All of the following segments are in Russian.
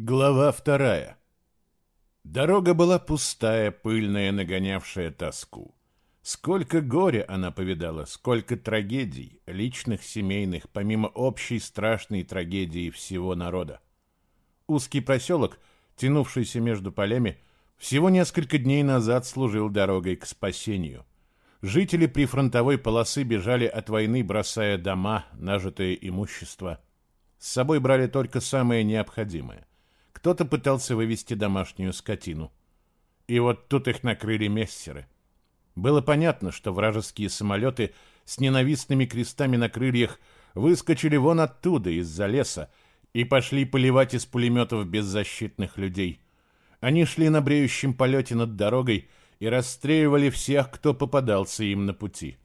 Глава вторая. Дорога была пустая, пыльная, нагонявшая тоску. Сколько горя она повидала, сколько трагедий, личных, семейных, помимо общей страшной трагедии всего народа. Узкий проселок, тянувшийся между полями, всего несколько дней назад служил дорогой к спасению. Жители прифронтовой полосы бежали от войны, бросая дома, нажитое имущество. С собой брали только самое необходимое. Кто-то пытался вывести домашнюю скотину. И вот тут их накрыли мессеры. Было понятно, что вражеские самолеты с ненавистными крестами на крыльях выскочили вон оттуда, из-за леса, и пошли поливать из пулеметов беззащитных людей. Они шли на бреющем полете над дорогой и расстреливали всех, кто попадался им на пути.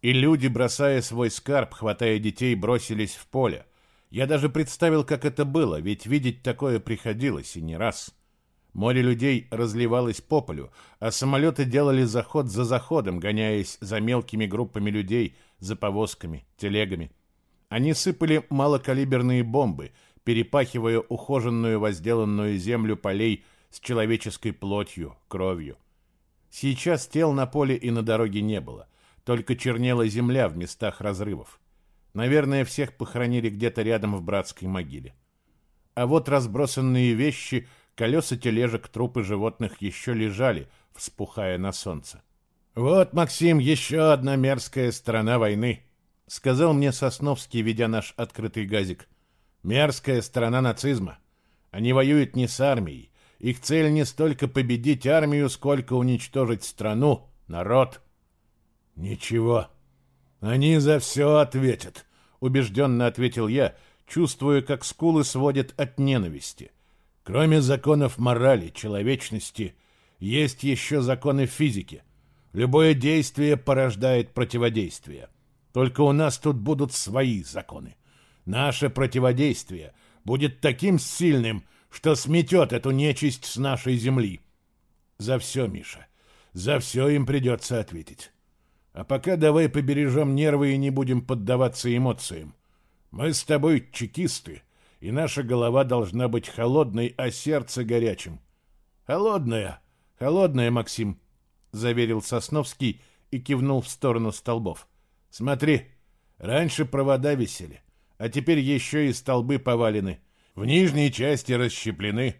И люди, бросая свой скарб, хватая детей, бросились в поле. Я даже представил, как это было, ведь видеть такое приходилось и не раз. Море людей разливалось по полю, а самолеты делали заход за заходом, гоняясь за мелкими группами людей, за повозками, телегами. Они сыпали малокалиберные бомбы, перепахивая ухоженную возделанную землю полей с человеческой плотью, кровью. Сейчас тел на поле и на дороге не было, только чернела земля в местах разрывов. Наверное, всех похоронили где-то рядом в братской могиле. А вот разбросанные вещи, колеса тележек, трупы животных еще лежали, вспухая на солнце. «Вот, Максим, еще одна мерзкая сторона войны», — сказал мне Сосновский, ведя наш открытый газик. «Мерзкая сторона нацизма. Они воюют не с армией. Их цель не столько победить армию, сколько уничтожить страну, народ». «Ничего», «Они за все ответят», — убежденно ответил я, чувствуя, как скулы сводят от ненависти. «Кроме законов морали, человечности, есть еще законы физики. Любое действие порождает противодействие. Только у нас тут будут свои законы. Наше противодействие будет таким сильным, что сметет эту нечисть с нашей земли. За все, Миша, за все им придется ответить. А пока давай побережем нервы и не будем поддаваться эмоциям. Мы с тобой чекисты, и наша голова должна быть холодной, а сердце горячим. Холодная, холодная, Максим, заверил Сосновский и кивнул в сторону столбов. Смотри, раньше провода висели, а теперь еще и столбы повалены. В нижней части расщеплены.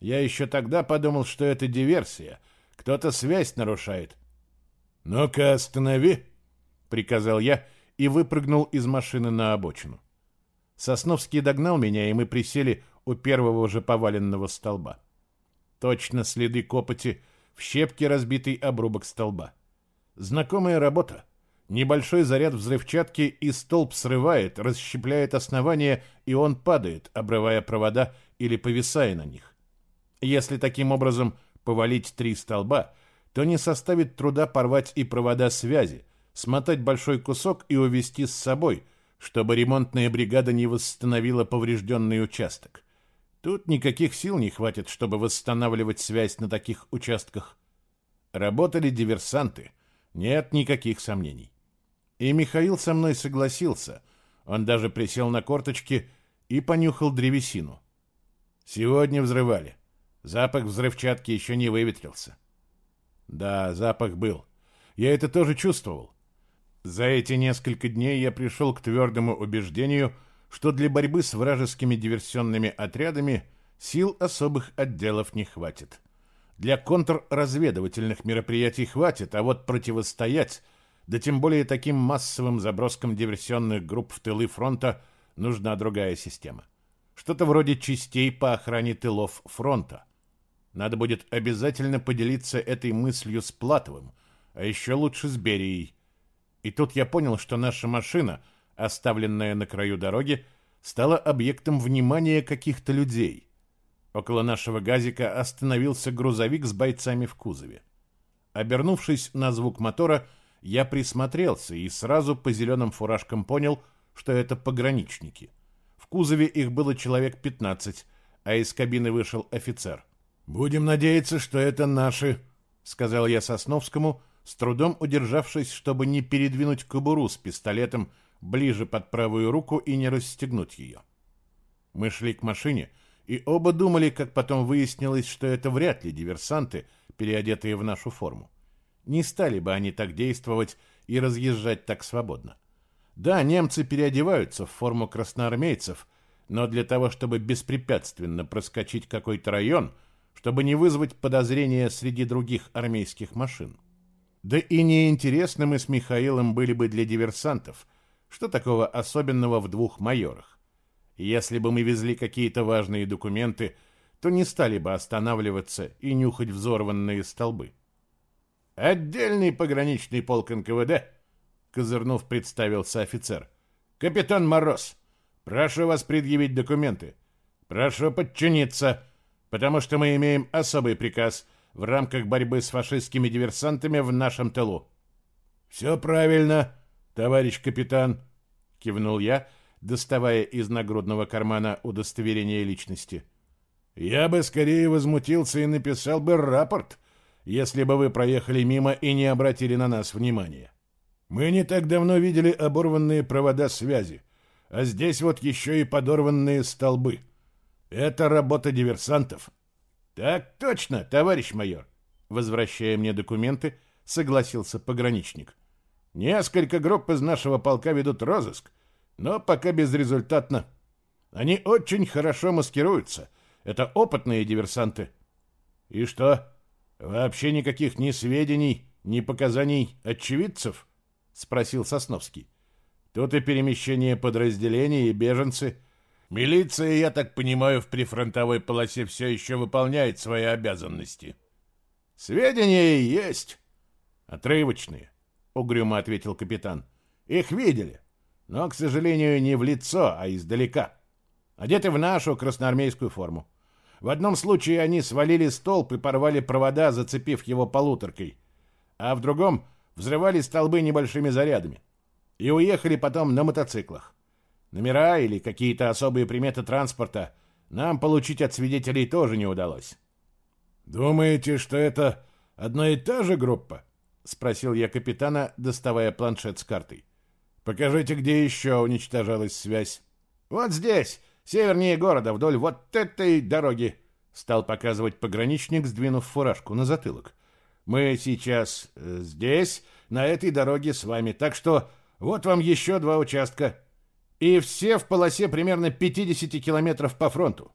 Я еще тогда подумал, что это диверсия. Кто-то связь нарушает. «Ну-ка, останови!» — приказал я и выпрыгнул из машины на обочину. Сосновский догнал меня, и мы присели у первого же поваленного столба. Точно следы копоти в щепке разбитый обрубок столба. Знакомая работа. Небольшой заряд взрывчатки, и столб срывает, расщепляет основание, и он падает, обрывая провода или повисая на них. Если таким образом повалить три столба — то не составит труда порвать и провода связи, смотать большой кусок и увезти с собой, чтобы ремонтная бригада не восстановила поврежденный участок. Тут никаких сил не хватит, чтобы восстанавливать связь на таких участках. Работали диверсанты, нет никаких сомнений. И Михаил со мной согласился. Он даже присел на корточки и понюхал древесину. Сегодня взрывали. Запах взрывчатки еще не выветрился. Да, запах был. Я это тоже чувствовал. За эти несколько дней я пришел к твердому убеждению, что для борьбы с вражескими диверсионными отрядами сил особых отделов не хватит. Для контрразведывательных мероприятий хватит, а вот противостоять, да тем более таким массовым заброскам диверсионных групп в тылы фронта, нужна другая система. Что-то вроде частей по охране тылов фронта. Надо будет обязательно поделиться этой мыслью с Платовым, а еще лучше с Берией. И тут я понял, что наша машина, оставленная на краю дороги, стала объектом внимания каких-то людей. Около нашего газика остановился грузовик с бойцами в кузове. Обернувшись на звук мотора, я присмотрелся и сразу по зеленым фуражкам понял, что это пограничники. В кузове их было человек 15, а из кабины вышел офицер — «Будем надеяться, что это наши», — сказал я Сосновскому, с трудом удержавшись, чтобы не передвинуть кобуру с пистолетом ближе под правую руку и не расстегнуть ее. Мы шли к машине, и оба думали, как потом выяснилось, что это вряд ли диверсанты, переодетые в нашу форму. Не стали бы они так действовать и разъезжать так свободно. Да, немцы переодеваются в форму красноармейцев, но для того, чтобы беспрепятственно проскочить какой-то район, чтобы не вызвать подозрения среди других армейских машин. Да и неинтересны мы с Михаилом были бы для диверсантов. Что такого особенного в двух майорах? Если бы мы везли какие-то важные документы, то не стали бы останавливаться и нюхать взорванные столбы. «Отдельный пограничный полк НКВД», — козырнув, представился офицер. «Капитан Мороз, прошу вас предъявить документы. Прошу подчиниться, потому что мы имеем особый приказ в рамках борьбы с фашистскими диверсантами в нашем тылу». «Все правильно, товарищ капитан», — кивнул я, доставая из нагрудного кармана удостоверение личности. «Я бы скорее возмутился и написал бы рапорт», если бы вы проехали мимо и не обратили на нас внимания. Мы не так давно видели оборванные провода связи, а здесь вот еще и подорванные столбы. Это работа диверсантов. Так точно, товарищ майор. Возвращая мне документы, согласился пограничник. Несколько групп из нашего полка ведут розыск, но пока безрезультатно. Они очень хорошо маскируются. Это опытные диверсанты. И что? Вообще никаких ни сведений, ни показаний очевидцев? Спросил Сосновский. Тут и перемещение подразделений, и беженцы. Милиция, я так понимаю, в прифронтовой полосе все еще выполняет свои обязанности. Сведения есть. Отрывочные, угрюмо ответил капитан. Их видели, но, к сожалению, не в лицо, а издалека. Одеты в нашу красноармейскую форму. В одном случае они свалили столб и порвали провода, зацепив его полуторкой, а в другом взрывали столбы небольшими зарядами и уехали потом на мотоциклах. Номера или какие-то особые приметы транспорта нам получить от свидетелей тоже не удалось. «Думаете, что это одна и та же группа?» — спросил я капитана, доставая планшет с картой. «Покажите, где еще уничтожалась связь». «Вот здесь!» Севернее города, вдоль вот этой дороги, стал показывать пограничник, сдвинув фуражку на затылок. Мы сейчас э, здесь, на этой дороге с вами, так что вот вам еще два участка. И все в полосе примерно 50 километров по фронту.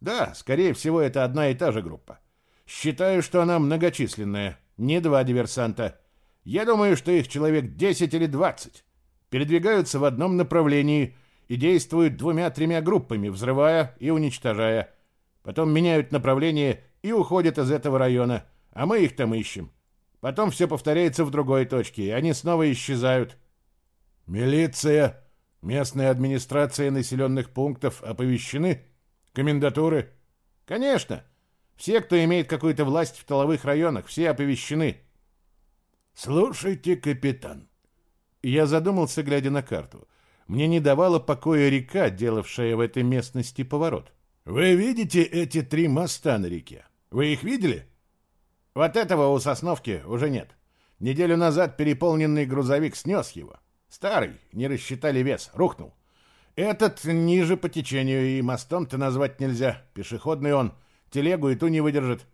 Да, скорее всего, это одна и та же группа. Считаю, что она многочисленная, не два диверсанта. Я думаю, что их человек 10 или 20. Передвигаются в одном направлении – и действуют двумя-тремя группами, взрывая и уничтожая. Потом меняют направление и уходят из этого района, а мы их там ищем. Потом все повторяется в другой точке, и они снова исчезают. Милиция, местная администрация населенных пунктов оповещены? Комендатуры? Конечно. Все, кто имеет какую-то власть в тыловых районах, все оповещены. Слушайте, капитан. Я задумался, глядя на карту. Мне не давала покоя река, делавшая в этой местности поворот. «Вы видите эти три моста на реке? Вы их видели?» «Вот этого у Сосновки уже нет. Неделю назад переполненный грузовик снес его. Старый, не рассчитали вес, рухнул. Этот ниже по течению, и мостом-то назвать нельзя. Пешеходный он, телегу и ту не выдержит.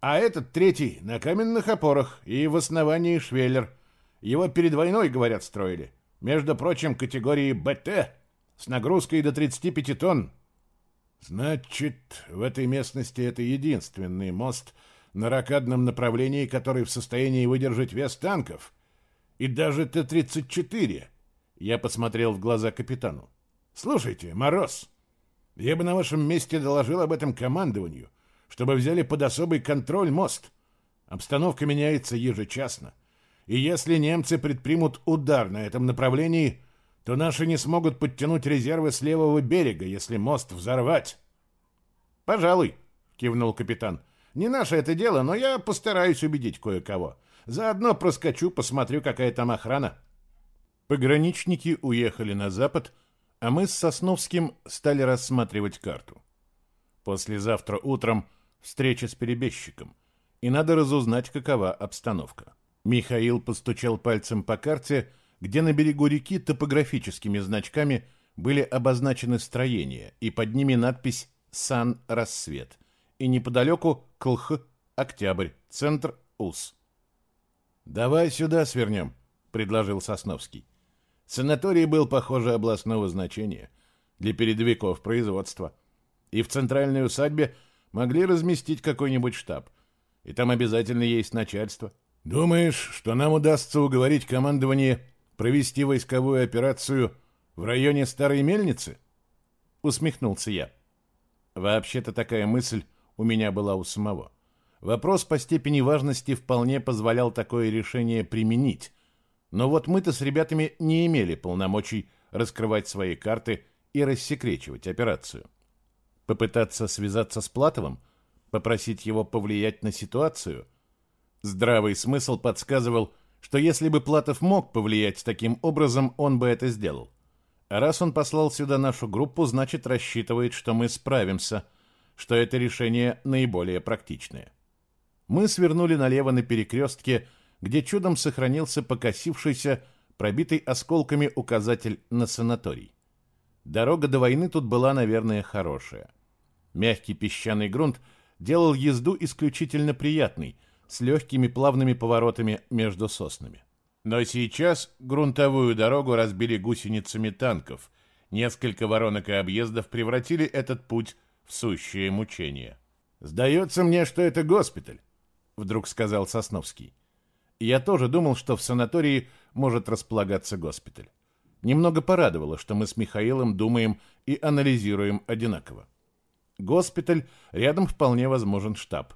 А этот третий на каменных опорах и в основании швеллер. Его перед войной, говорят, строили. Между прочим, категории БТ с нагрузкой до 35 тонн. Значит, в этой местности это единственный мост на ракадном направлении, который в состоянии выдержать вес танков. И даже Т-34. Я посмотрел в глаза капитану. Слушайте, Мороз, я бы на вашем месте доложил об этом командованию, чтобы взяли под особый контроль мост. Обстановка меняется ежечасно. И если немцы предпримут удар на этом направлении, то наши не смогут подтянуть резервы с левого берега, если мост взорвать. «Пожалуй», — кивнул капитан. «Не наше это дело, но я постараюсь убедить кое-кого. Заодно проскочу, посмотрю, какая там охрана». Пограничники уехали на запад, а мы с Сосновским стали рассматривать карту. Послезавтра утром встреча с перебежчиком, и надо разузнать, какова обстановка. Михаил постучал пальцем по карте, где на берегу реки топографическими значками были обозначены строения, и под ними надпись Сан Рассвет. И неподалеку Клх Октябрь, центр УС. «Давай сюда свернем», — предложил Сосновский. Санаторий был, похоже, областного значения для передовиков производства. И в центральной усадьбе могли разместить какой-нибудь штаб. И там обязательно есть начальство. Думаешь, что нам удастся уговорить командование провести войсковую операцию в районе Старой Мельницы? Усмехнулся я. Вообще-то такая мысль у меня была у самого. Вопрос по степени важности вполне позволял такое решение применить. Но вот мы-то с ребятами не имели полномочий раскрывать свои карты и рассекречивать операцию. Попытаться связаться с Платовым? Попросить его повлиять на ситуацию? Здравый смысл подсказывал, что если бы Платов мог повлиять таким образом, он бы это сделал. А раз он послал сюда нашу группу, значит рассчитывает, что мы справимся, что это решение наиболее практичное. Мы свернули налево на перекрестке, где чудом сохранился покосившийся, пробитый осколками указатель на санаторий. Дорога до войны тут была, наверное, хорошая. Мягкий песчаный грунт делал езду исключительно приятной, с легкими плавными поворотами между соснами. Но сейчас грунтовую дорогу разбили гусеницами танков. Несколько воронок и объездов превратили этот путь в сущее мучение. «Сдается мне, что это госпиталь», — вдруг сказал Сосновский. Я тоже думал, что в санатории может располагаться госпиталь. Немного порадовало, что мы с Михаилом думаем и анализируем одинаково. Госпиталь, рядом вполне возможен штаб.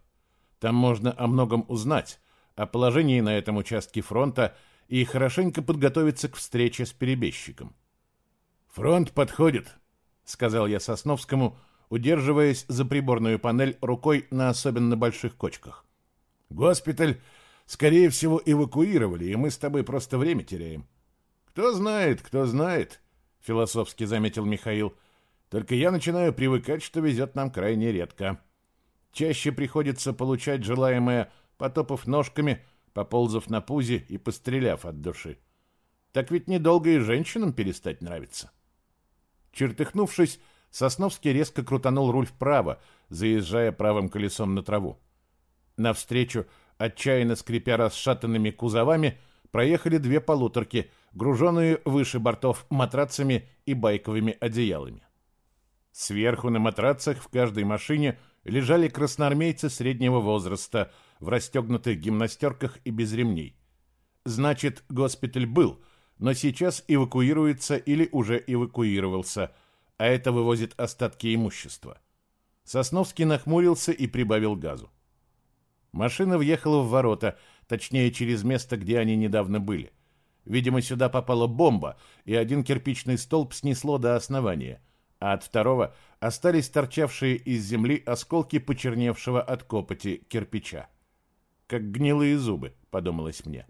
Там можно о многом узнать, о положении на этом участке фронта и хорошенько подготовиться к встрече с перебежчиком. «Фронт подходит», — сказал я Сосновскому, удерживаясь за приборную панель рукой на особенно больших кочках. «Госпиталь Скорее всего, эвакуировали, и мы с тобой просто время теряем. Кто знает, кто знает, философски заметил Михаил. Только я начинаю привыкать, что везет нам крайне редко. Чаще приходится получать желаемое, потопав ножками, поползав на пузе и постреляв от души. Так ведь недолго и женщинам перестать нравится. Чертыхнувшись, Сосновский резко крутанул руль вправо, заезжая правым колесом на траву. Навстречу Отчаянно скрипя расшатанными кузовами, проехали две полуторки, груженные выше бортов матрацами и байковыми одеялами. Сверху на матрацах в каждой машине лежали красноармейцы среднего возраста в расстегнутых гимнастерках и без ремней. Значит, госпиталь был, но сейчас эвакуируется или уже эвакуировался, а это вывозит остатки имущества. Сосновский нахмурился и прибавил газу. Машина въехала в ворота, точнее, через место, где они недавно были. Видимо, сюда попала бомба, и один кирпичный столб снесло до основания, а от второго остались торчавшие из земли осколки почерневшего от копоти кирпича. «Как гнилые зубы», — подумалось мне.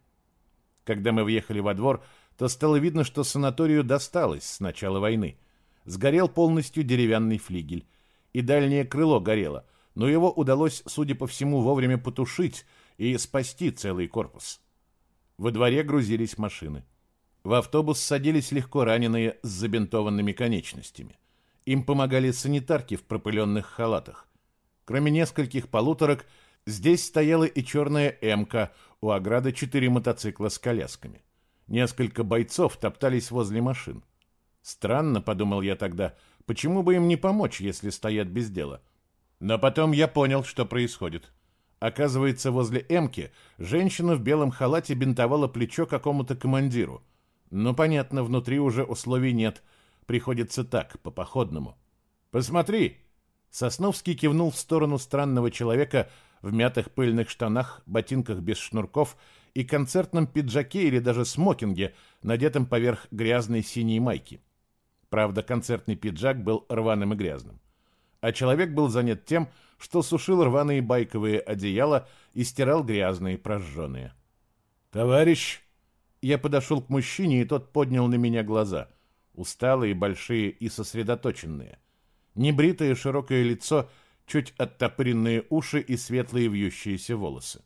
Когда мы въехали во двор, то стало видно, что санаторию досталось с начала войны. Сгорел полностью деревянный флигель, и дальнее крыло горело — но его удалось, судя по всему, вовремя потушить и спасти целый корпус. Во дворе грузились машины. В автобус садились легко раненые с забинтованными конечностями. Им помогали санитарки в пропыленных халатах. Кроме нескольких полуторок, здесь стояла и черная «Эмка», у ограды четыре мотоцикла с колясками. Несколько бойцов топтались возле машин. Странно, подумал я тогда, почему бы им не помочь, если стоят без дела? — но потом я понял, что происходит. Оказывается, возле Эмки женщина в белом халате бинтовала плечо какому-то командиру. Ну, понятно, внутри уже условий нет. Приходится так, по походному. «Посмотри!» Сосновский кивнул в сторону странного человека в мятых пыльных штанах, ботинках без шнурков и концертном пиджаке или даже смокинге, надетом поверх грязной синей майки. Правда, концертный пиджак был рваным и грязным а человек был занят тем, что сушил рваные байковые одеяла и стирал грязные прожженные. «Товарищ!» Я подошел к мужчине, и тот поднял на меня глаза, усталые, большие и сосредоточенные. Небритое широкое лицо, чуть оттопыренные уши и светлые вьющиеся волосы.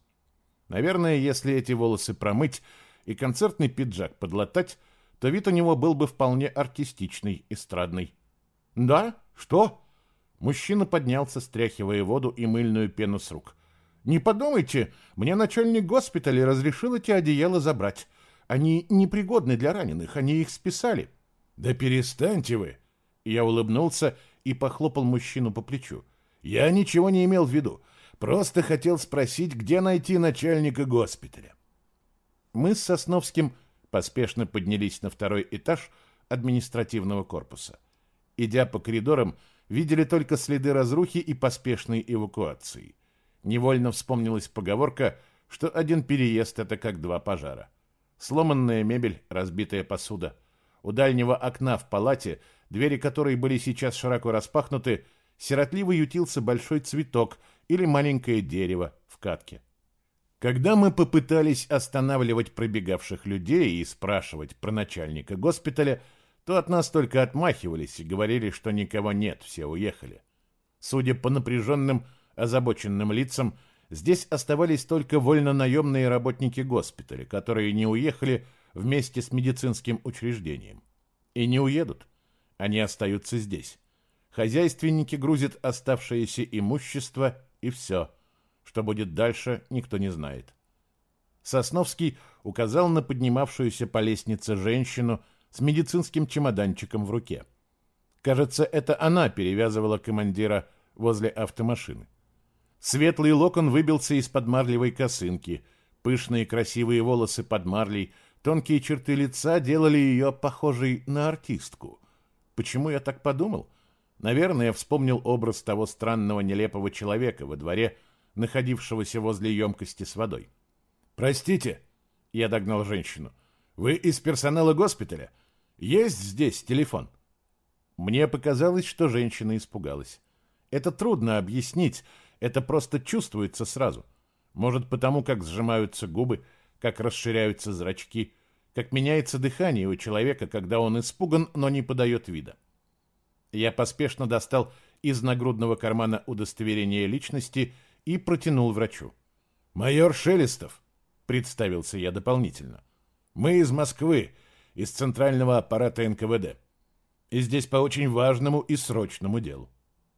Наверное, если эти волосы промыть и концертный пиджак подлатать, то вид у него был бы вполне артистичный, эстрадный. «Да? Что?» Мужчина поднялся, стряхивая воду и мыльную пену с рук. «Не подумайте, мне начальник госпиталя разрешил эти одеяла забрать. Они непригодны для раненых, они их списали». «Да перестаньте вы!» Я улыбнулся и похлопал мужчину по плечу. «Я ничего не имел в виду. Просто хотел спросить, где найти начальника госпиталя». Мы с Сосновским поспешно поднялись на второй этаж административного корпуса. Идя по коридорам, видели только следы разрухи и поспешной эвакуации. Невольно вспомнилась поговорка, что один переезд — это как два пожара. Сломанная мебель, разбитая посуда. У дальнего окна в палате, двери которой были сейчас широко распахнуты, сиротливо ютился большой цветок или маленькое дерево в катке. Когда мы попытались останавливать пробегавших людей и спрашивать про начальника госпиталя, то от нас только отмахивались и говорили, что никого нет, все уехали. Судя по напряженным, озабоченным лицам, здесь оставались только вольно-наемные работники госпиталя, которые не уехали вместе с медицинским учреждением. И не уедут. Они остаются здесь. Хозяйственники грузят оставшееся имущество, и все. Что будет дальше, никто не знает. Сосновский указал на поднимавшуюся по лестнице женщину, с медицинским чемоданчиком в руке. Кажется, это она перевязывала командира возле автомашины. Светлый локон выбился из-под марлевой косынки, пышные красивые волосы под марлей, тонкие черты лица делали ее похожей на артистку. Почему я так подумал? Наверное, я вспомнил образ того странного нелепого человека во дворе, находившегося возле емкости с водой. «Простите», — я догнал женщину, — «вы из персонала госпиталя? Есть здесь телефон?» Мне показалось, что женщина испугалась. Это трудно объяснить, это просто чувствуется сразу. Может, потому как сжимаются губы, как расширяются зрачки, как меняется дыхание у человека, когда он испуган, но не подает вида. Я поспешно достал из нагрудного кармана удостоверение личности и протянул врачу. «Майор Шелестов», — представился я дополнительно. «Мы из Москвы, из центрального аппарата НКВД. И здесь по очень важному и срочному делу.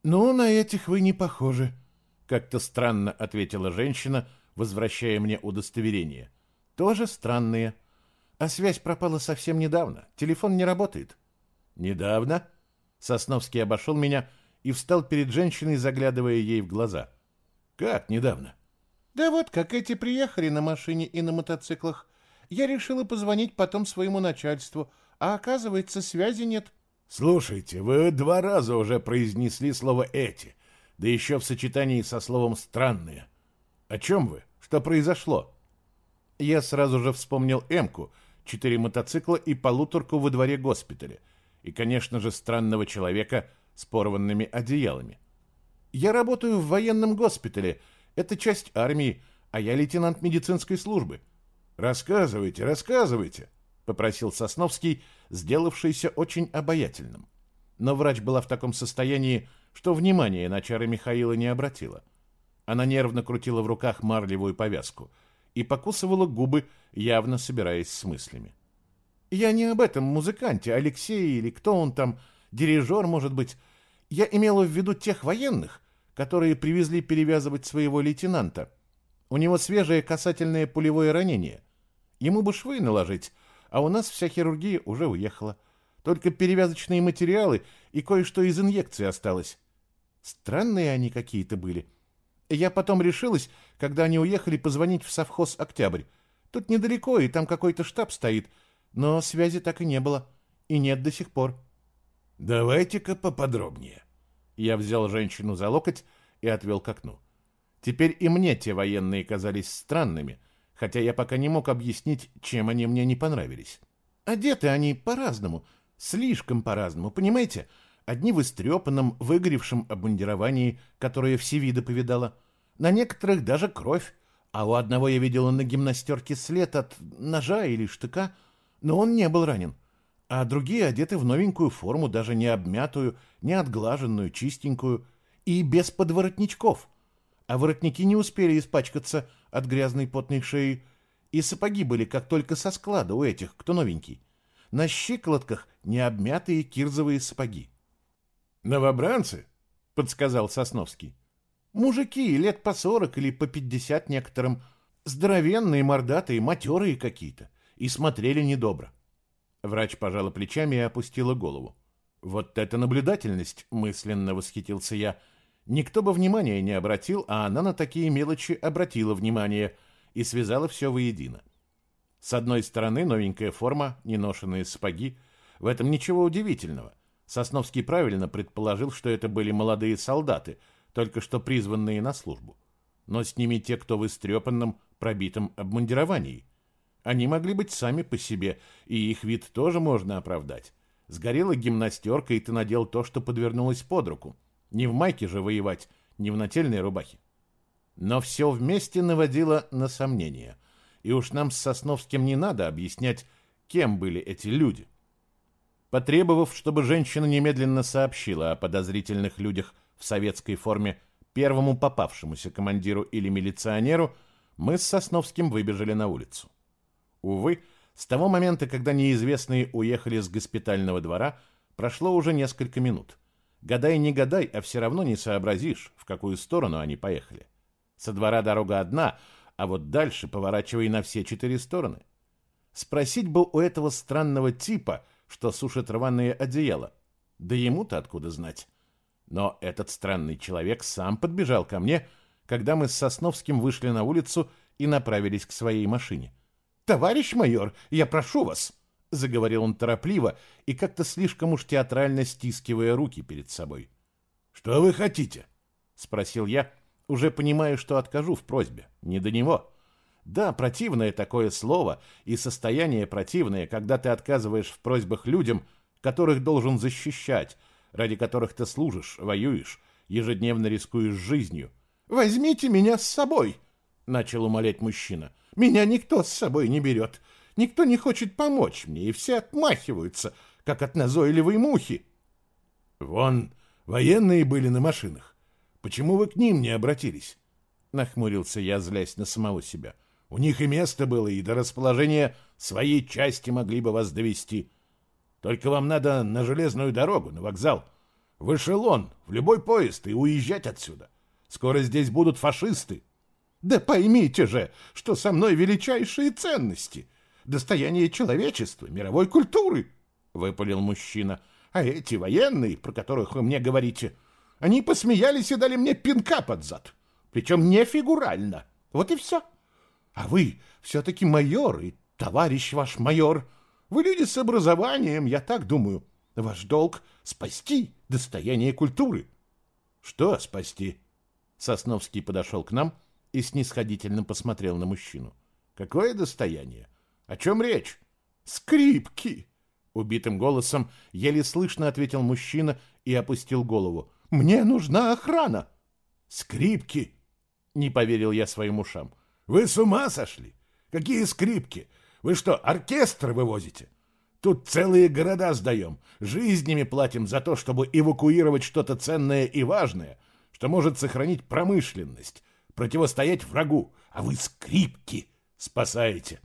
«Ну, на этих вы не похожи», — как-то странно ответила женщина, возвращая мне удостоверение. «Тоже странные. А связь пропала совсем недавно. Телефон не работает». «Недавно?» Сосновский обошел меня и встал перед женщиной, заглядывая ей в глаза. «Как недавно?» «Да вот, как эти приехали на машине и на мотоциклах. Я решила позвонить потом своему начальству, а оказывается, связи нет. Слушайте, вы два раза уже произнесли слово «эти», да еще в сочетании со словом «странные». О чем вы? Что произошло? Я сразу же вспомнил Эмку, четыре мотоцикла и полуторку во дворе госпиталя. И, конечно же, странного человека с порванными одеялами. Я работаю в военном госпитале. Это часть армии, а я лейтенант медицинской службы. «Рассказывайте, рассказывайте», — попросил Сосновский, сделавшийся очень обаятельным. Но врач была в таком состоянии, что внимания на чары Михаила не обратила. Она нервно крутила в руках марлевую повязку и покусывала губы, явно собираясь с мыслями. «Я не об этом музыканте, Алексее или кто он там, дирижер, может быть. Я имела в виду тех военных, которые привезли перевязывать своего лейтенанта. У него свежее касательное пулевое ранение. Ему бы швы наложить, а у нас вся хирургия уже уехала. Только перевязочные материалы и кое-что из инъекции осталось. Странные они какие-то были. Я потом решилась, когда они уехали, позвонить в совхоз «Октябрь». Тут недалеко, и там какой-то штаб стоит, но связи так и не было. И нет до сих пор. «Давайте-ка поподробнее». Я взял женщину за локоть и отвел к окну. Теперь и мне те военные казались странными — хотя я пока не мог объяснить, чем они мне не понравились. Одеты они по-разному, слишком по-разному, понимаете? Одни в истрепанном, выгоревшем обмундировании, которое все виды повидала. На некоторых даже кровь, а у одного я видела на гимнастерке след от ножа или штыка, но он не был ранен. А другие одеты в новенькую форму, даже не обмятую, не отглаженную, чистенькую, и без подворотничков. А воротники не успели испачкаться — от грязной потной шеи, и сапоги были как только со склада у этих, кто новенький. На щиколотках необмятые кирзовые сапоги. «Новобранцы?» — подсказал Сосновский. Мужики лет по сорок или по пятьдесят некоторым, здоровенные, мордатые, матерые какие-то, и смотрели недобро. Врач пожала плечами и опустила голову. Вот это наблюдательность, мысленно восхитился я. Никто бы внимания не обратил, а она на такие мелочи обратила внимание и связала все воедино. С одной стороны, новенькая форма, неношенные сапоги. В этом ничего удивительного. Сосновский правильно предположил, что это были молодые солдаты, только что призванные на службу. Но с ними те, кто в истрепанном, пробитом обмундировании. Они могли быть сами по себе, и их вид тоже можно оправдать. Сгорела гимнастерка, и ты надел то, что подвернулось под руку. Не в майке же воевать, не в нательной рубахе. Но все вместе наводило на сомнения. И уж нам с Сосновским не надо объяснять, кем были эти люди. Потребовав, чтобы женщина немедленно сообщила о подозрительных людях в советской форме первому попавшемуся командиру или милиционеру, мы с Сосновским выбежали на улицу. Увы, с того момента, когда неизвестные уехали с госпитального двора, прошло уже несколько минут. Гадай, не гадай, а все равно не сообразишь, в какую сторону они поехали. Со двора дорога одна, а вот дальше поворачивай на все четыре стороны. Спросить бы у этого странного типа, что сушит рваные одеяла. Да ему-то откуда знать? Но этот странный человек сам подбежал ко мне, когда мы с Сосновским вышли на улицу и направились к своей машине. «Товарищ майор, я прошу вас!» — заговорил он торопливо и как-то слишком уж театрально стискивая руки перед собой. «Что вы хотите?» — спросил я, уже понимая, что откажу в просьбе. Не до него. Да, противное такое слово и состояние противное, когда ты отказываешь в просьбах людям, которых должен защищать, ради которых ты служишь, воюешь, ежедневно рискуешь жизнью. «Возьмите меня с собой!» — начал умолять мужчина. Меня никто с собой не берет. Никто не хочет помочь мне, и все отмахиваются, как от назойливой мухи. Вон, военные были на машинах. Почему вы к ним не обратились? Нахмурился я, злясь на самого себя. У них и место было, и до расположения своей части могли бы вас довести. Только вам надо на железную дорогу, на вокзал. В эшелон, в любой поезд и уезжать отсюда. Скоро здесь будут фашисты. Да поймите же, что со мной величайшие ценности, достояние человечества, мировой культуры, — выпалил мужчина. А эти военные, про которых вы мне говорите, они посмеялись и дали мне пинка под зад, причем не фигурально. Вот и все. А вы все-таки майор и товарищ ваш майор. Вы люди с образованием, я так думаю. Ваш долг — спасти достояние культуры. Что спасти? Сосновский подошел к нам — и снисходительно посмотрел на мужчину. «Какое достояние? О чем речь?» «Скрипки!» Убитым голосом еле слышно ответил мужчина и опустил голову. «Мне нужна охрана!» «Скрипки!» Не поверил я своим ушам. «Вы с ума сошли? Какие скрипки? Вы что, оркестр вывозите? Тут целые города сдаем, жизнями платим за то, чтобы эвакуировать что-то ценное и важное, что может сохранить промышленность, противостоять врагу, а вы скрипки спасаете.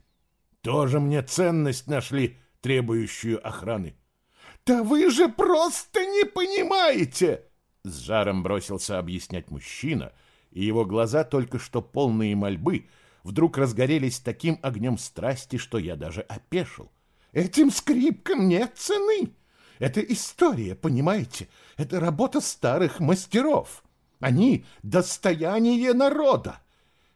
Тоже мне ценность нашли, требующую охраны. «Да вы же просто не понимаете!» С жаром бросился объяснять мужчина, и его глаза, только что полные мольбы, вдруг разгорелись таким огнем страсти, что я даже опешил. «Этим скрипкам нет цены! Это история, понимаете? Это работа старых мастеров!» Они — достояние народа.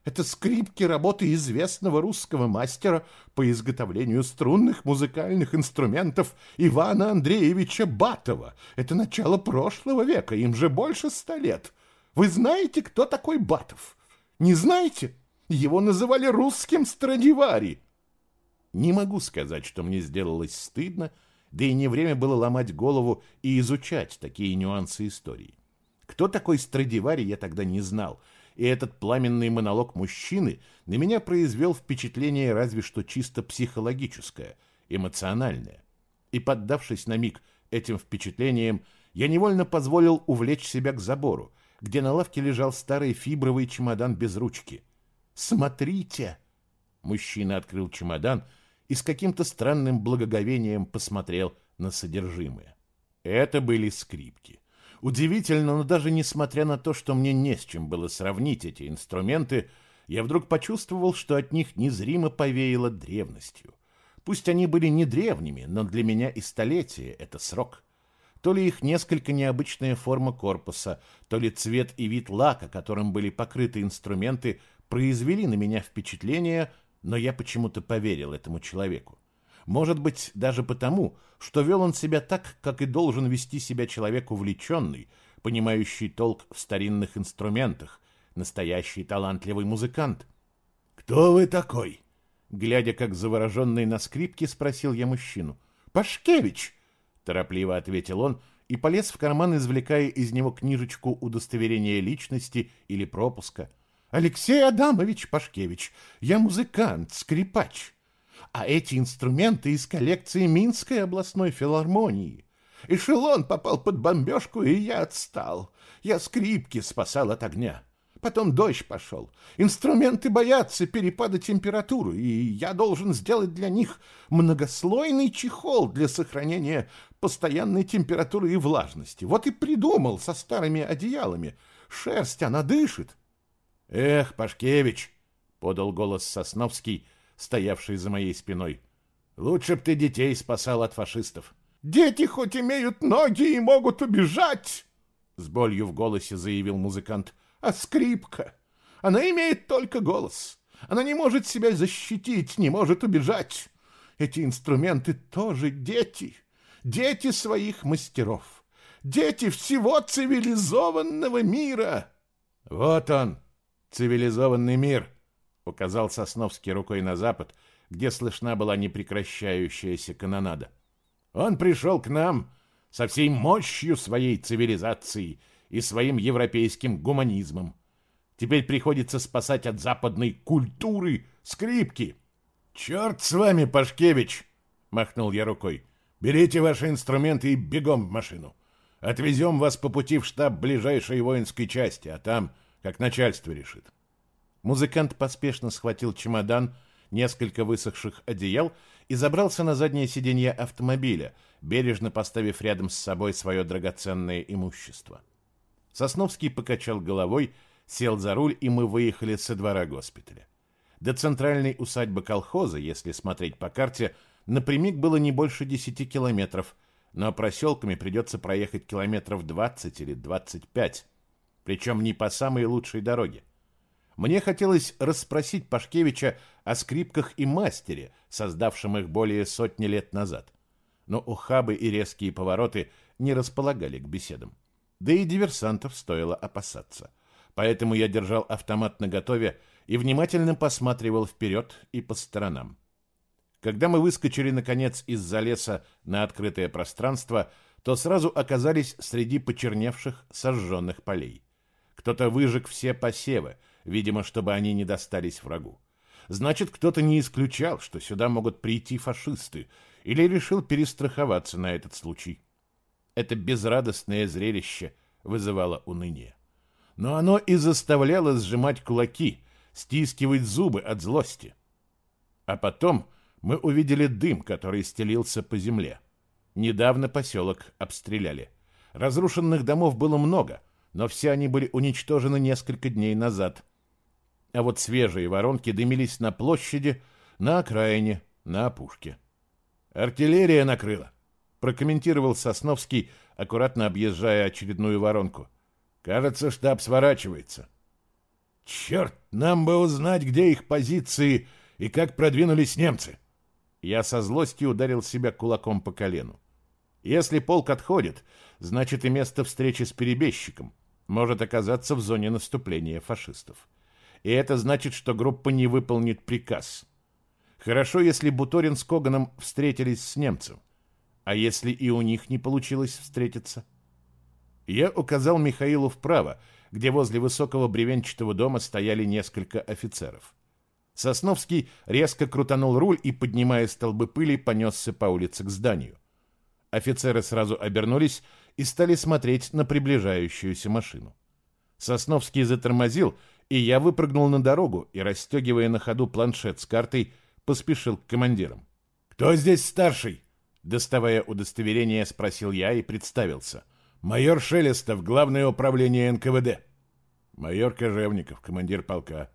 Это скрипки работы известного русского мастера по изготовлению струнных музыкальных инструментов Ивана Андреевича Батова. Это начало прошлого века, им же больше ста лет. Вы знаете, кто такой Батов? Не знаете? Его называли русским Страдивари. Не могу сказать, что мне сделалось стыдно, да и не время было ломать голову и изучать такие нюансы истории. Кто такой Страдивари, я тогда не знал, и этот пламенный монолог мужчины на меня произвел впечатление разве что чисто психологическое, эмоциональное. И, поддавшись на миг этим впечатлением, я невольно позволил увлечь себя к забору, где на лавке лежал старый фибровый чемодан без ручки. «Смотрите!» Мужчина открыл чемодан и с каким-то странным благоговением посмотрел на содержимое. Это были скрипки. Удивительно, но даже несмотря на то, что мне не с чем было сравнить эти инструменты, я вдруг почувствовал, что от них незримо повеяло древностью. Пусть они были не древними, но для меня и столетие — это срок. То ли их несколько необычная форма корпуса, то ли цвет и вид лака, которым были покрыты инструменты, произвели на меня впечатление, но я почему-то поверил этому человеку. Может быть, даже потому, что вел он себя так, как и должен вести себя человек увлеченный, понимающий толк в старинных инструментах, настоящий талантливый музыкант. «Кто вы такой?» Глядя, как завороженный на скрипке, спросил я мужчину. «Пашкевич!» — торопливо ответил он и полез в карман, извлекая из него книжечку удостоверения личности или пропуска. «Алексей Адамович Пашкевич, я музыкант, скрипач. А эти инструменты из коллекции Минской областной филармонии. Эшелон попал под бомбежку, и я отстал. Я скрипки спасал от огня. Потом дождь пошел. Инструменты боятся перепада температуры, и я должен сделать для них многослойный чехол для сохранения постоянной температуры и влажности. Вот и придумал со старыми одеялами. Шерсть, она дышит. «Эх, Пашкевич!» — подал голос Сосновский, стоявший за моей спиной. «Лучше б ты детей спасал от фашистов». «Дети хоть имеют ноги и могут убежать!» — с болью в голосе заявил музыкант. А скрипка? Она имеет только голос. Она не может себя защитить, не может убежать. Эти инструменты тоже дети. Дети своих мастеров. Дети всего цивилизованного мира. Вот он, цивилизованный мир, указал Сосновский рукой на запад, где слышна была непрекращающаяся канонада. Он пришел к нам со всей мощью своей цивилизации и своим европейским гуманизмом. Теперь приходится спасать от западной культуры скрипки. «Черт с вами, Пашкевич!» — махнул я рукой. «Берите ваши инструменты и бегом в машину. Отвезем вас по пути в штаб ближайшей воинской части, а там как начальство решит». Музыкант поспешно схватил чемодан, несколько высохших одеял и забрался на заднее сиденье автомобиля, бережно поставив рядом с собой свое драгоценное имущество. Сосновский покачал головой, сел за руль, и мы выехали со двора госпиталя. До центральной усадьбы колхоза, если смотреть по карте, напрямик было не больше 10 километров, но проселками придется проехать километров 20 или 25, причем не по самой лучшей дороге. Мне хотелось расспросить Пашкевича о скрипках и мастере, создавшем их более сотни лет назад. Но ухабы и резкие повороты не располагали к беседам. Да и диверсантов стоило опасаться. Поэтому я держал автомат наготове и внимательно посматривал вперед и по сторонам. Когда мы выскочили, наконец, из-за леса на открытое пространство, то сразу оказались среди почерневших сожженных полей. Кто-то выжег все посевы, видимо, чтобы они не достались врагу. Значит, кто-то не исключал, что сюда могут прийти фашисты, или решил перестраховаться на этот случай. Это безрадостное зрелище вызывало уныние. Но оно и заставляло сжимать кулаки, стискивать зубы от злости. А потом мы увидели дым, который стелился по земле. Недавно поселок обстреляли. Разрушенных домов было много, но все они были уничтожены несколько дней назад. А вот свежие воронки дымились на площади, на окраине, на опушке. Артиллерия накрыла прокомментировал Сосновский, аккуратно объезжая очередную воронку. Кажется, штаб сворачивается. Черт, нам бы узнать, где их позиции и как продвинулись немцы. Я со злостью ударил себя кулаком по колену. Если полк отходит, значит и место встречи с перебежчиком может оказаться в зоне наступления фашистов. И это значит, что группа не выполнит приказ. Хорошо, если Буторин с Коганом встретились с немцем. А если и у них не получилось встретиться? Я указал Михаилу вправо, где возле высокого бревенчатого дома стояли несколько офицеров. Сосновский резко крутанул руль и, поднимая столбы пыли, понесся по улице к зданию. Офицеры сразу обернулись и стали смотреть на приближающуюся машину. Сосновский затормозил, и я выпрыгнул на дорогу и, расстегивая на ходу планшет с картой, поспешил к командирам. «Кто здесь старший?» Доставая удостоверение, спросил я и представился. Майор Шелестов, Главное управление НКВД. Майор Кожевников, командир полка.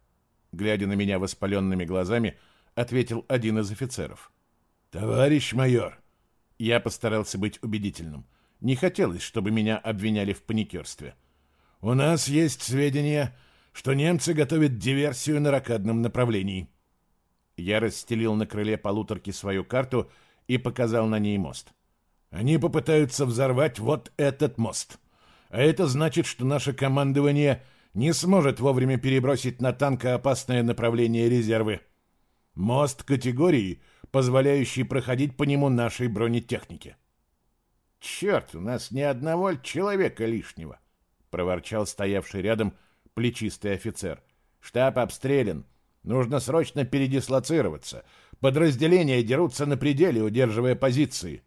Глядя на меня воспаленными глазами, ответил один из офицеров. Товарищ майор. Я постарался быть убедительным. Не хотелось, чтобы меня обвиняли в паникерстве. У нас есть сведения, что немцы готовят диверсию на ракадном направлении. Я расстелил на крыле полуторки свою карту и показал на ней мост. Они попытаются взорвать вот этот мост. А это значит, что наше командование не сможет вовремя перебросить на танкоопасное направление резервы. Мост категории, позволяющий проходить по нему нашей бронетехнике. «Черт, у нас ни одного человека лишнего!» — проворчал стоявший рядом плечистый офицер. «Штаб обстрелян. Нужно срочно передислоцироваться. Подразделения дерутся на пределе, удерживая позиции.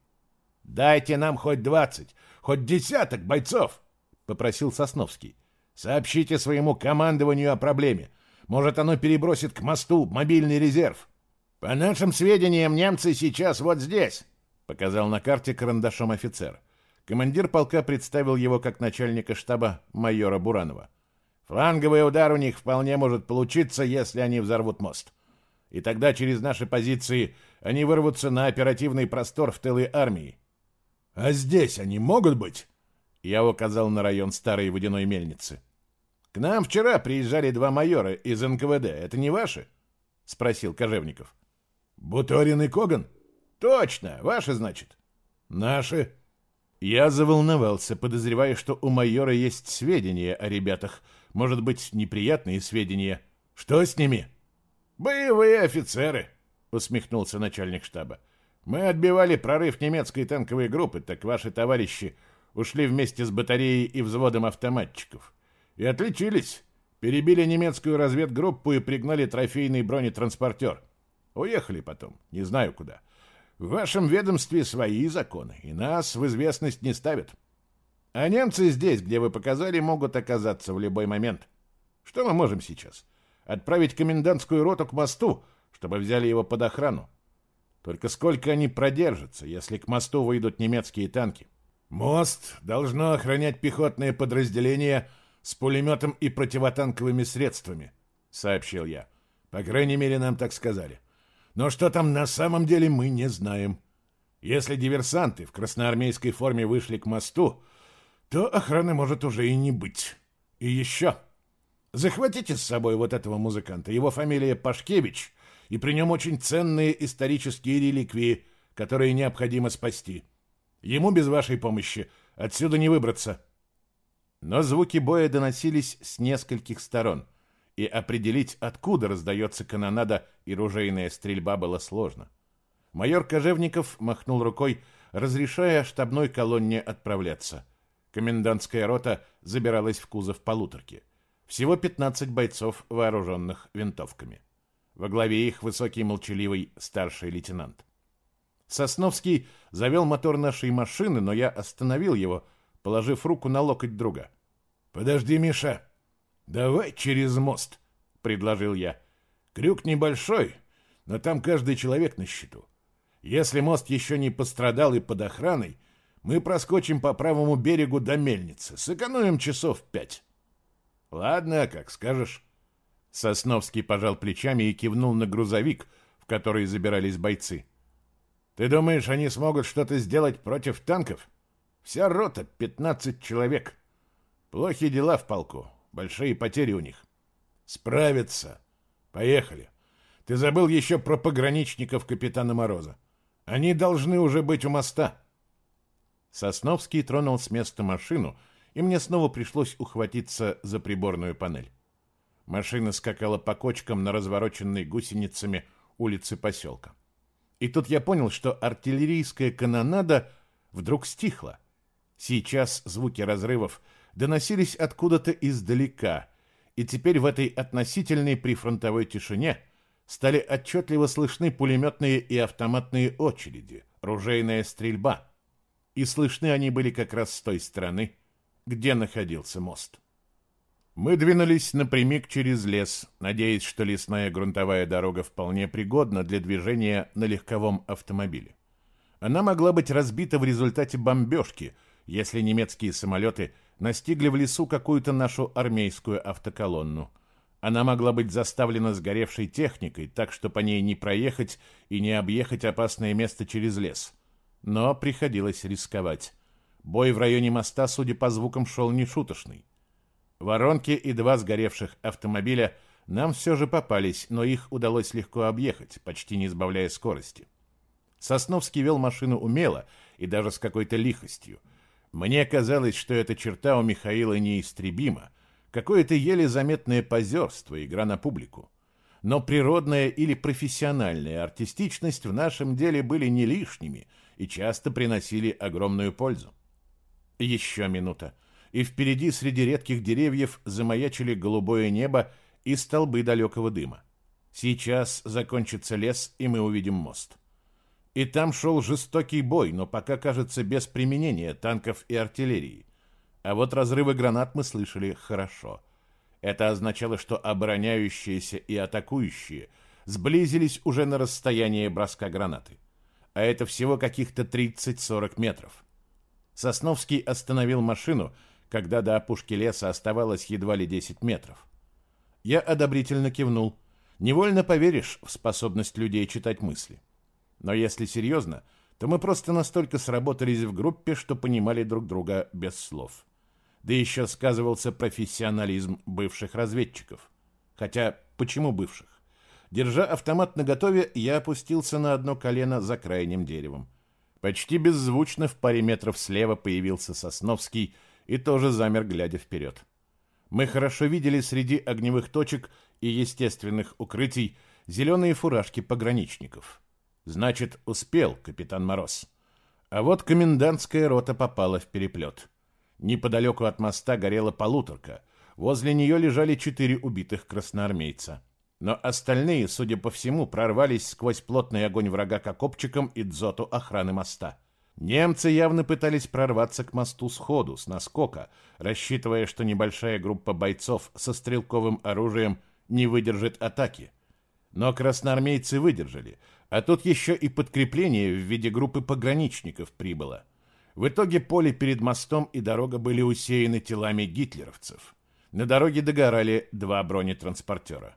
«Дайте нам хоть двадцать, хоть десяток бойцов!» — попросил Сосновский. «Сообщите своему командованию о проблеме. Может, оно перебросит к мосту мобильный резерв. По нашим сведениям, немцы сейчас вот здесь», — показал на карте карандашом офицер. Командир полка представил его как начальника штаба майора Буранова. «Фланговый удар у них вполне может получиться, если они взорвут мост и тогда через наши позиции они вырвутся на оперативный простор в тылы армии. А здесь они могут быть? Я указал на район старой водяной мельницы. К нам вчера приезжали два майора из НКВД. Это не ваши? Спросил Кожевников. Буторин и Коган? Точно, ваши, значит. Наши. Я заволновался, подозревая, что у майора есть сведения о ребятах. Может быть, неприятные сведения. Что с ними? — «Боевые офицеры», — усмехнулся начальник штаба. «Мы отбивали прорыв немецкой танковой группы, так ваши товарищи ушли вместе с батареей и взводом автоматчиков. И отличились. Перебили немецкую разведгруппу и пригнали трофейный бронетранспортер. Уехали потом, не знаю куда. В вашем ведомстве свои законы, и нас в известность не ставят. А немцы здесь, где вы показали, могут оказаться в любой момент. Что мы можем сейчас?» отправить комендантскую роту к мосту, чтобы взяли его под охрану. Только сколько они продержатся, если к мосту выйдут немецкие танки? Мост должно охранять пехотное подразделение с пулеметом и противотанковыми средствами, сообщил я. По крайней мере, нам так сказали. Но что там на самом деле, мы не знаем. Если диверсанты в красноармейской форме вышли к мосту, то охраны может уже и не быть. И еще... Захватите с собой вот этого музыканта. Его фамилия Пашкевич, и при нем очень ценные исторические реликвии, которые необходимо спасти. Ему без вашей помощи отсюда не выбраться. Но звуки боя доносились с нескольких сторон, и определить, откуда раздается канонада и ружейная стрельба, было сложно. Майор Кожевников махнул рукой, разрешая штабной колонне отправляться. Комендантская рота забиралась в кузов полуторки. Всего 15 бойцов, вооруженных винтовками. Во главе их высокий молчаливый старший лейтенант. Сосновский завел мотор нашей машины, но я остановил его, положив руку на локоть друга. «Подожди, Миша, давай через мост», — предложил я. «Крюк небольшой, но там каждый человек на счету. Если мост еще не пострадал и под охраной, мы проскочим по правому берегу до мельницы, сэкономим часов пять». Ладно, как скажешь. Сосновский пожал плечами и кивнул на грузовик, в который забирались бойцы. Ты думаешь, они смогут что-то сделать против танков? Вся рота — 15 человек. Плохие дела в полку, большие потери у них. Справятся. Поехали. Ты забыл еще про пограничников капитана Мороза. Они должны уже быть у моста. Сосновский тронул с места машину — и мне снова пришлось ухватиться за приборную панель. Машина скакала по кочкам на развороченной гусеницами улице поселка. И тут я понял, что артиллерийская канонада вдруг стихла. Сейчас звуки разрывов доносились откуда-то издалека, и теперь в этой относительной прифронтовой тишине стали отчетливо слышны пулеметные и автоматные очереди, ружейная стрельба. И слышны они были как раз с той стороны, где находился мост. Мы двинулись напрямик через лес, надеясь, что лесная грунтовая дорога вполне пригодна для движения на легковом автомобиле. Она могла быть разбита в результате бомбежки, если немецкие самолеты настигли в лесу какую-то нашу армейскую автоколонну. Она могла быть заставлена сгоревшей техникой, так что по ней не проехать и не объехать опасное место через лес. Но приходилось рисковать. Бой в районе моста, судя по звукам, шел нешуточный. Воронки и два сгоревших автомобиля нам все же попались, но их удалось легко объехать, почти не сбавляя скорости. Сосновский вел машину умело и даже с какой-то лихостью. Мне казалось, что эта черта у Михаила неистребима, какое-то еле заметное позерство, игра на публику. Но природная или профессиональная артистичность в нашем деле были не лишними и часто приносили огромную пользу. Еще минута, и впереди среди редких деревьев замаячили голубое небо и столбы далекого дыма. Сейчас закончится лес, и мы увидим мост. И там шел жестокий бой, но пока, кажется, без применения танков и артиллерии. А вот разрывы гранат мы слышали хорошо. Это означало, что обороняющиеся и атакующие сблизились уже на расстояние броска гранаты. А это всего каких-то 30-40 метров. Сосновский остановил машину, когда до опушки леса оставалось едва ли 10 метров. Я одобрительно кивнул. Невольно поверишь в способность людей читать мысли. Но если серьезно, то мы просто настолько сработались в группе, что понимали друг друга без слов. Да еще сказывался профессионализм бывших разведчиков. Хотя, почему бывших? Держа автомат наготове, я опустился на одно колено за крайним деревом. Почти беззвучно в паре метров слева появился Сосновский и тоже замер, глядя вперед. Мы хорошо видели среди огневых точек и естественных укрытий зеленые фуражки пограничников. Значит, успел капитан Мороз. А вот комендантская рота попала в переплет. Неподалеку от моста горела полуторка. Возле нее лежали четыре убитых красноармейца. Но остальные, судя по всему, прорвались сквозь плотный огонь врага к окопчикам и дзоту охраны моста. Немцы явно пытались прорваться к мосту сходу, с наскока, рассчитывая, что небольшая группа бойцов со стрелковым оружием не выдержит атаки. Но красноармейцы выдержали, а тут еще и подкрепление в виде группы пограничников прибыло. В итоге поле перед мостом и дорога были усеяны телами гитлеровцев. На дороге догорали два бронетранспортера.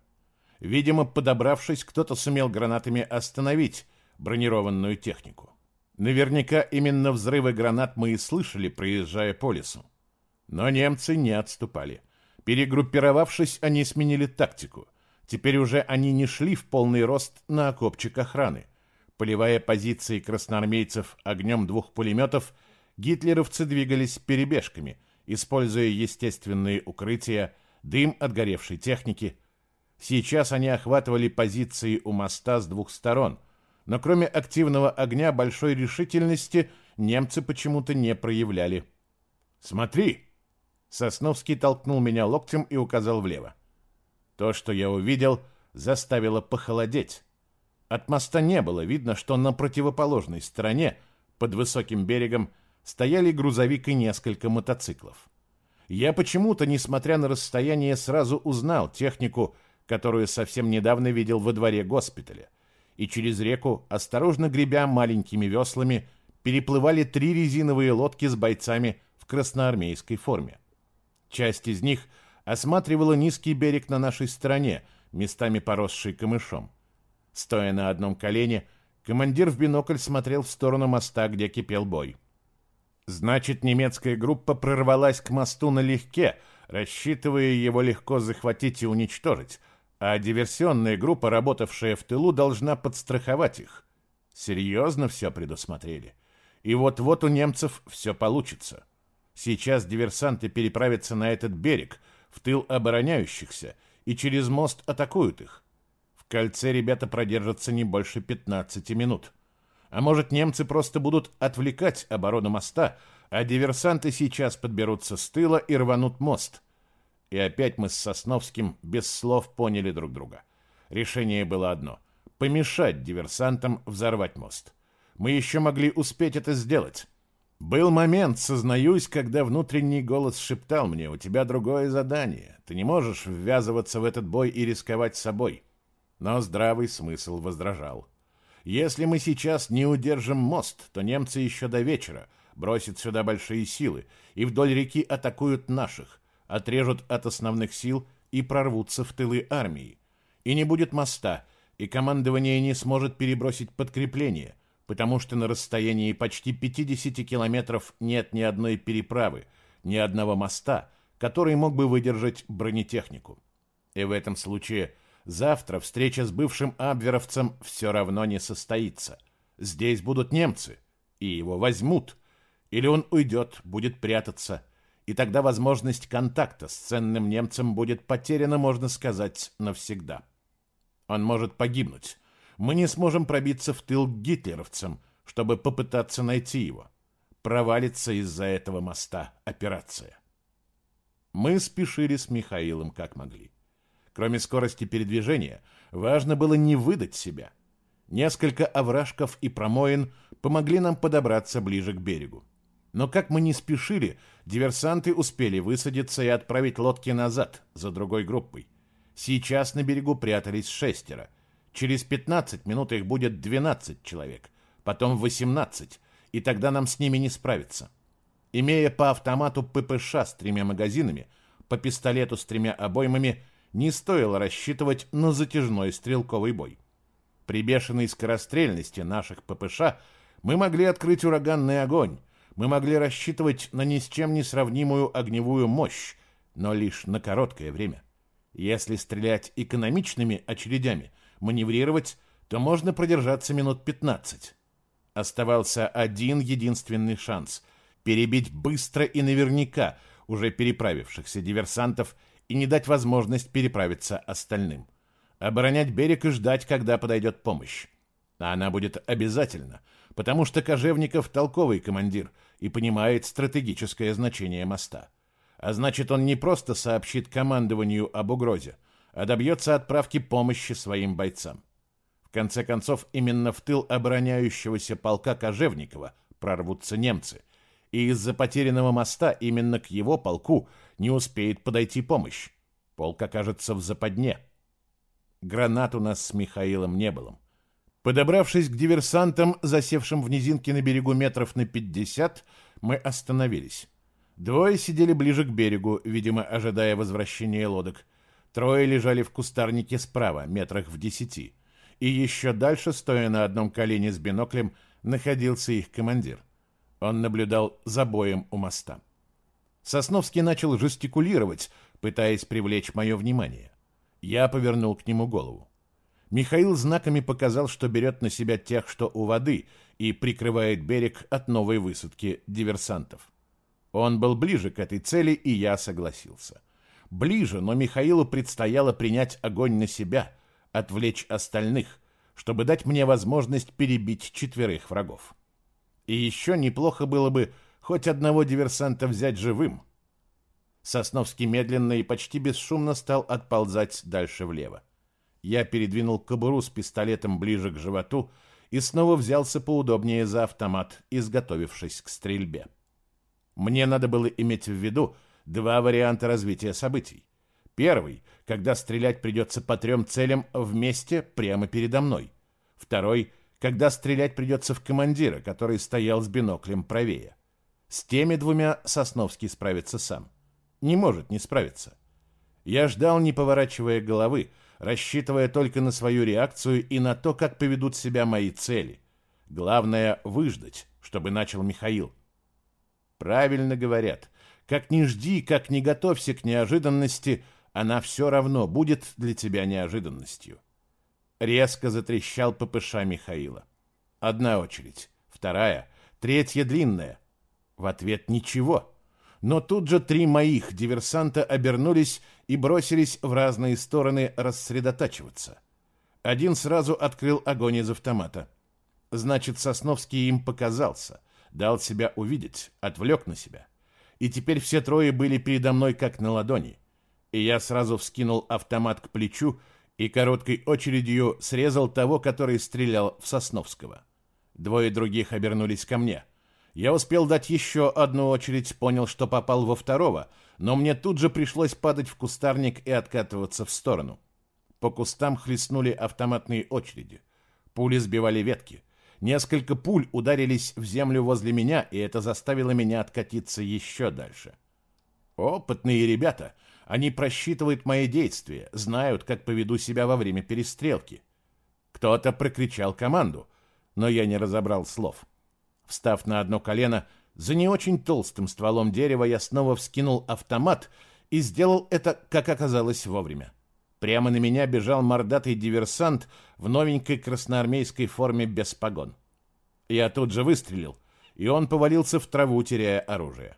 Видимо, подобравшись, кто-то сумел гранатами остановить бронированную технику. Наверняка именно взрывы гранат мы и слышали, проезжая по лесу. Но немцы не отступали. Перегруппировавшись, они сменили тактику. Теперь уже они не шли в полный рост на окопчик охраны. Поливая позиции красноармейцев огнем двух пулеметов, гитлеровцы двигались перебежками, используя естественные укрытия, дым от горевшей техники. Сейчас они охватывали позиции у моста с двух сторон, но кроме активного огня большой решительности немцы почему-то не проявляли. «Смотри!» Сосновский толкнул меня локтем и указал влево. То, что я увидел, заставило похолодеть. От моста не было видно, что на противоположной стороне, под высоким берегом, стояли грузовик и несколько мотоциклов. Я почему-то, несмотря на расстояние, сразу узнал технику, которую совсем недавно видел во дворе госпиталя. И через реку, осторожно гребя маленькими веслами, переплывали три резиновые лодки с бойцами в красноармейской форме. Часть из них – осматривала низкий берег на нашей стороне, местами поросший камышом. Стоя на одном колене, командир в бинокль смотрел в сторону моста, где кипел бой. Значит, немецкая группа прорвалась к мосту налегке, рассчитывая его легко захватить и уничтожить, а диверсионная группа, работавшая в тылу, должна подстраховать их. Серьезно все предусмотрели. И вот-вот у немцев все получится. Сейчас диверсанты переправятся на этот берег — в тыл обороняющихся и через мост атакуют их. В кольце ребята продержатся не больше 15 минут. А может, немцы просто будут отвлекать оборону моста, а диверсанты сейчас подберутся с тыла и рванут мост. И опять мы с Сосновским без слов поняли друг друга. Решение было одно — помешать диверсантам взорвать мост. Мы еще могли успеть это сделать. Был момент, сознаюсь, когда внутренний голос шептал мне, у тебя другое задание, ты не можешь ввязываться в этот бой и рисковать собой. Но здравый смысл возражал. Если мы сейчас не удержим мост, то немцы еще до вечера, бросит сюда большие силы и вдоль реки атакуют наших, отрежут от основных сил и прорвутся в тылы армии. И не будет моста, и командование не сможет перебросить подкрепление, потому что на расстоянии почти 50 километров нет ни одной переправы, ни одного моста, который мог бы выдержать бронетехнику. И в этом случае завтра встреча с бывшим абверовцем все равно не состоится. Здесь будут немцы, и его возьмут. Или он уйдет, будет прятаться, и тогда возможность контакта с ценным немцем будет потеряна, можно сказать, навсегда. Он может погибнуть. Мы не сможем пробиться в тыл к гитлеровцам, чтобы попытаться найти его. Провалится из-за этого моста операция. Мы спешили с Михаилом как могли. Кроме скорости передвижения, важно было не выдать себя. Несколько овражков и промоин помогли нам подобраться ближе к берегу. Но как мы не спешили, диверсанты успели высадиться и отправить лодки назад, за другой группой. Сейчас на берегу прятались шестеро. Через 15 минут их будет 12 человек, потом 18, и тогда нам с ними не справиться. Имея по автомату ППШ с тремя магазинами, по пистолету с тремя обоймами, не стоило рассчитывать на затяжной стрелковый бой. При бешеной скорострельности наших ППШ мы могли открыть ураганный огонь, мы могли рассчитывать на ни с чем не сравнимую огневую мощь, но лишь на короткое время. Если стрелять экономичными очередями, маневрировать, то можно продержаться минут 15. Оставался один единственный шанс – перебить быстро и наверняка уже переправившихся диверсантов и не дать возможность переправиться остальным. Оборонять берег и ждать, когда подойдет помощь. А она будет обязательно, потому что Кожевников толковый командир и понимает стратегическое значение моста. А значит, он не просто сообщит командованию об угрозе, а добьется отправки помощи своим бойцам. В конце концов, именно в тыл обороняющегося полка Кожевникова прорвутся немцы, и из-за потерянного моста именно к его полку не успеет подойти помощь. Полк окажется в западне. Гранат у нас с Михаилом не было. Подобравшись к диверсантам, засевшим в низинке на берегу метров на пятьдесят, мы остановились. Двое сидели ближе к берегу, видимо, ожидая возвращения лодок. Трое лежали в кустарнике справа, метрах в десяти. И еще дальше, стоя на одном колене с биноклем, находился их командир. Он наблюдал за боем у моста. Сосновский начал жестикулировать, пытаясь привлечь мое внимание. Я повернул к нему голову. Михаил знаками показал, что берет на себя тех, что у воды, и прикрывает берег от новой высадки диверсантов. Он был ближе к этой цели, и я согласился. Ближе, но Михаилу предстояло принять огонь на себя, отвлечь остальных, чтобы дать мне возможность перебить четверых врагов. И еще неплохо было бы хоть одного диверсанта взять живым. Сосновский медленно и почти бесшумно стал отползать дальше влево. Я передвинул кобуру с пистолетом ближе к животу и снова взялся поудобнее за автомат, изготовившись к стрельбе. Мне надо было иметь в виду два варианта развития событий. Первый, когда стрелять придется по трем целям вместе прямо передо мной. Второй, когда стрелять придется в командира, который стоял с биноклем правее. С теми двумя Сосновский справится сам. Не может не справиться. Я ждал, не поворачивая головы, рассчитывая только на свою реакцию и на то, как поведут себя мои цели. Главное — выждать, чтобы начал Михаил. Правильно говорят. Как ни жди, как не готовься к неожиданности, она все равно будет для тебя неожиданностью. Резко затрещал ППШ Михаила. Одна очередь, вторая, третья длинная. В ответ ничего. Но тут же три моих диверсанта обернулись и бросились в разные стороны рассредотачиваться. Один сразу открыл огонь из автомата. Значит, Сосновский им показался, дал себя увидеть, отвлек на себя. И теперь все трое были передо мной как на ладони. И я сразу вскинул автомат к плечу и короткой очередью срезал того, который стрелял в Сосновского. Двое других обернулись ко мне — я успел дать еще одну очередь, понял, что попал во второго, но мне тут же пришлось падать в кустарник и откатываться в сторону. По кустам хлестнули автоматные очереди. Пули сбивали ветки. Несколько пуль ударились в землю возле меня, и это заставило меня откатиться еще дальше. Опытные ребята, они просчитывают мои действия, знают, как поведу себя во время перестрелки. Кто-то прокричал команду, но я не разобрал слов. Встав на одно колено, за не очень толстым стволом дерева я снова вскинул автомат и сделал это, как оказалось, вовремя. Прямо на меня бежал мордатый диверсант в новенькой красноармейской форме без погон. Я тут же выстрелил, и он повалился в траву, теряя оружие.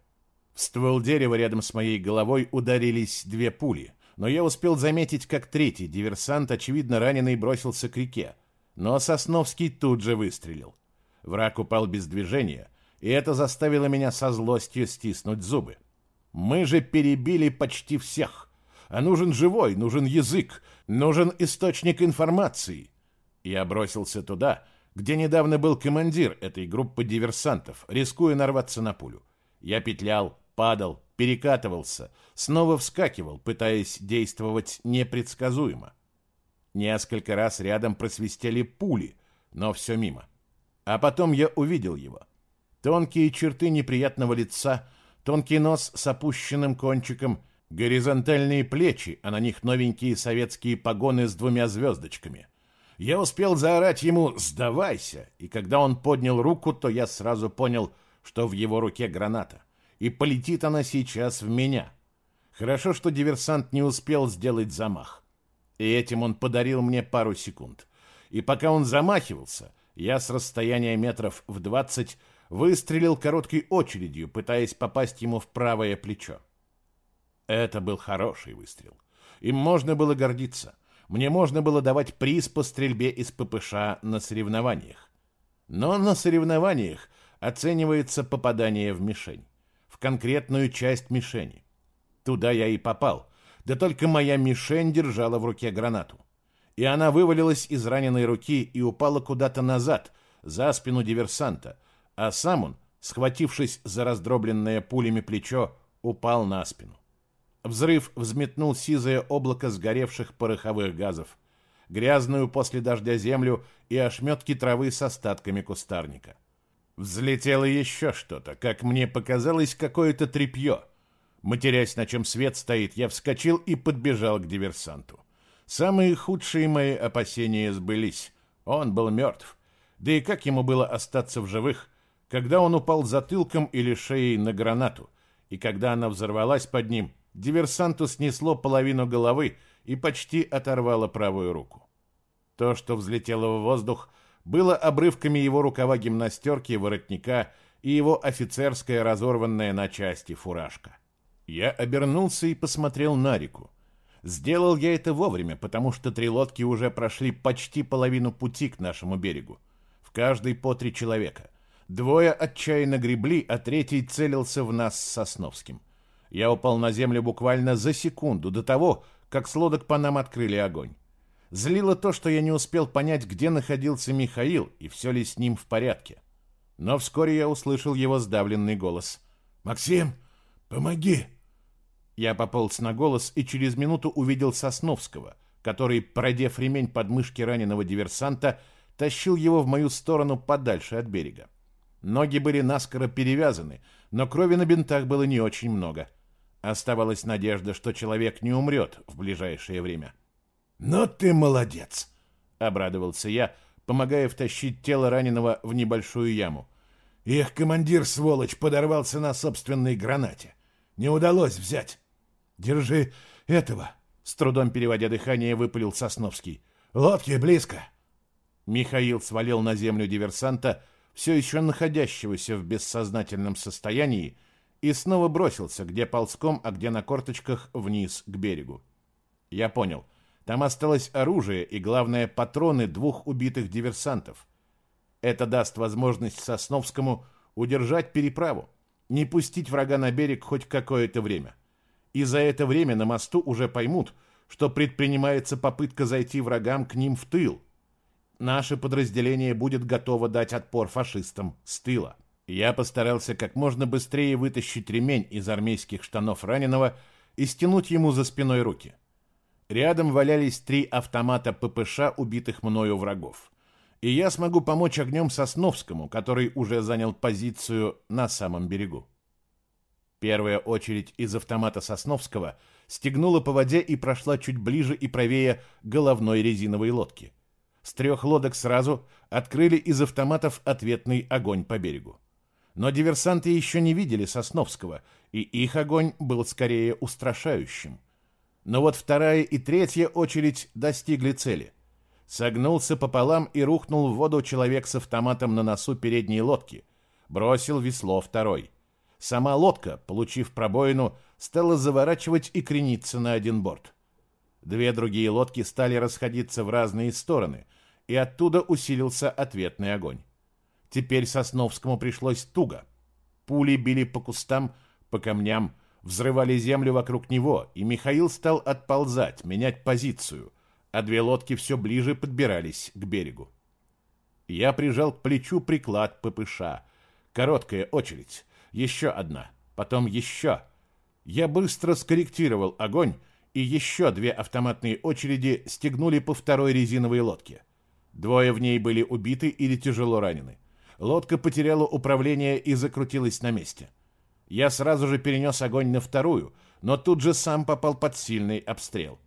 В ствол дерева рядом с моей головой ударились две пули, но я успел заметить, как третий диверсант, очевидно раненый, бросился к реке. Но Сосновский тут же выстрелил. Враг упал без движения, и это заставило меня со злостью стиснуть зубы. Мы же перебили почти всех — а нужен живой, нужен язык, нужен источник информации. Я бросился туда, где недавно был командир этой группы диверсантов, рискуя нарваться на пулю. Я петлял, падал, перекатывался, снова вскакивал, пытаясь действовать непредсказуемо. Несколько раз рядом просвистели пули, но все мимо. А потом я увидел его. Тонкие черты неприятного лица, тонкий нос с опущенным кончиком — Горизонтальные плечи, а на них новенькие советские погоны с двумя звездочками. Я успел заорать ему «Сдавайся!» И когда он поднял руку, то я сразу понял, что в его руке граната. И полетит она сейчас в меня. Хорошо, что диверсант не успел сделать замах. И этим он подарил мне пару секунд. И пока он замахивался, я с расстояния метров в двадцать выстрелил короткой очередью, пытаясь попасть ему в правое плечо. Это был хороший выстрел. Им можно было гордиться. Мне можно было давать приз по стрельбе из ППШ на соревнованиях. Но на соревнованиях оценивается попадание в мишень, в конкретную часть мишени. Туда я и попал, да только моя мишень держала в руке гранату. И она вывалилась из раненой руки и упала куда-то назад, за спину диверсанта, а сам он, схватившись за раздробленное пулями плечо, упал на спину. Взрыв взметнул сизое облако сгоревших пороховых газов, грязную после дождя землю и ошметки травы с остатками кустарника. Взлетело еще что-то, как мне показалось, какое-то тряпье. Матерясь, на чем свет стоит, я вскочил и подбежал к диверсанту. Самые худшие мои опасения сбылись. Он был мертв. Да и как ему было остаться в живых, когда он упал затылком или шеей на гранату, и когда она взорвалась под ним — диверсанту снесло половину головы и почти оторвало правую руку. То, что взлетело в воздух, было обрывками его рукава гимнастерки, воротника и его офицерская разорванная на части фуражка. Я обернулся и посмотрел на реку. Сделал я это вовремя, потому что три лодки уже прошли почти половину пути к нашему берегу. В каждой по три человека. Двое отчаянно гребли, а третий целился в нас с Сосновским. — я упал на землю буквально за секунду до того, как с лодок по нам открыли огонь. Злило то, что я не успел понять, где находился Михаил и все ли с ним в порядке. Но вскоре я услышал его сдавленный голос. «Максим, помоги!» Я пополз на голос и через минуту увидел Сосновского, который, продев ремень под мышки раненого диверсанта, тащил его в мою сторону подальше от берега. Ноги были наскоро перевязаны, но крови на бинтах было не очень много — Оставалась надежда, что человек не умрет в ближайшее время. «Но ты молодец!» — обрадовался я, помогая втащить тело раненого в небольшую яму. «Их командир, сволочь, подорвался на собственной гранате. Не удалось взять. Держи этого!» С трудом переводя дыхание, выпалил Сосновский. «Лодки близко!» Михаил свалил на землю диверсанта, все еще находящегося в бессознательном состоянии, и снова бросился, где ползком, а где на корточках, вниз к берегу. Я понял. Там осталось оружие и, главное, патроны двух убитых диверсантов. Это даст возможность Сосновскому удержать переправу, не пустить врага на берег хоть какое-то время. И за это время на мосту уже поймут, что предпринимается попытка зайти врагам к ним в тыл. Наше подразделение будет готово дать отпор фашистам с тыла. Я постарался как можно быстрее вытащить ремень из армейских штанов раненого и стянуть ему за спиной руки. Рядом валялись три автомата ППШ убитых мною врагов. и я смогу помочь огнем Сосновскому, который уже занял позицию на самом берегу. Первая очередь из автомата Сосновского стегнула по воде и прошла чуть ближе и правее головной резиновой лодки. С трех лодок сразу открыли из автоматов ответный огонь по берегу. Но диверсанты еще не видели Сосновского, и их огонь был скорее устрашающим. Но вот вторая и третья очередь достигли цели. Согнулся пополам и рухнул в воду человек с автоматом на носу передней лодки. Бросил весло второй. Сама лодка, получив пробоину, стала заворачивать и крениться на один борт. Две другие лодки стали расходиться в разные стороны, и оттуда усилился ответный огонь. Теперь Сосновскому пришлось туго. Пули били по кустам, по камням, взрывали землю вокруг него, и Михаил стал отползать, менять позицию, а две лодки все ближе подбирались к берегу. Я прижал к плечу приклад ППШ. Короткая очередь. Еще одна. Потом еще. Я быстро скорректировал огонь, и еще две автоматные очереди стегнули по второй резиновой лодке. Двое в ней были убиты или тяжело ранены. Лодка потеряла управление и закрутилась на месте. Я сразу же перенес огонь на вторую, но тут же сам попал под сильный обстрел.